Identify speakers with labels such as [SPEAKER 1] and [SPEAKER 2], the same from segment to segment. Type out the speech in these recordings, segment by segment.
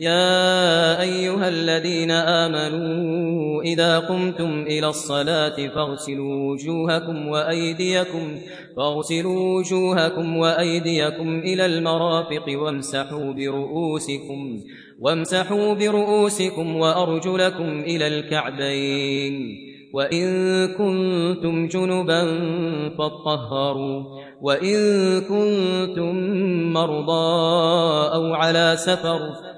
[SPEAKER 1] يا أيها الذين آمنوا إذا قمتم إلى الصلاة فاغسلوا وجوهكم وأيديكم فاغسلوا وجوهكم وأيديكم إلى المرافق وامسحوا برؤوسكم وامسحوا برؤوسكم وأرجلكم إلى الكعبين. وإن كنتم جنبا فاطهروا وإن كنتم مرضى أو على سفر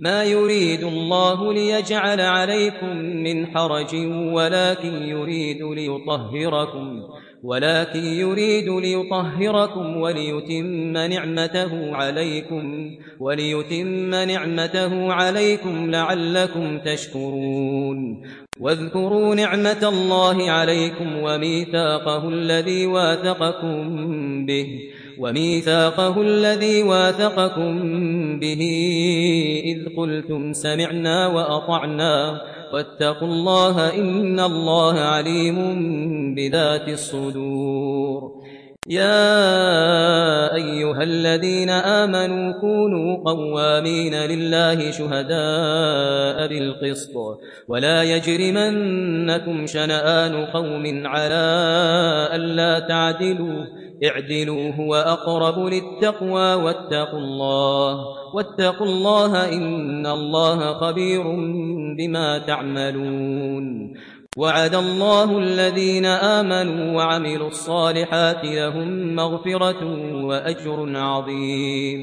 [SPEAKER 1] ما يريد الله ليجعل عليكم من حرج ولكن يريد ليطهركم ولكن يريد ليطهركم وليتم نعمته عليكم وليتم نعمته عليكم لعلكم تشكرون. واذكروا نعمة الله عليكم وميثاقه الذي واثقكم به. وميثاقه الذي واثقكم به إذ قلتم سمعنا وأطعنا واتقوا الله إن الله عليم بذات الصدور. يا أيها الذين آمنوا كونوا قوامين لله شهداء بالقسط ولا يجرمنكم شنآن قوم على ألا تعدلوا اعدلوا هو اقرب للتقوى واتقوا الله واتقوا الله إن الله خبير بما تعملون وعد الله الذين آمنوا وعملوا الصالحات لهم مغفرة وأجر عظيم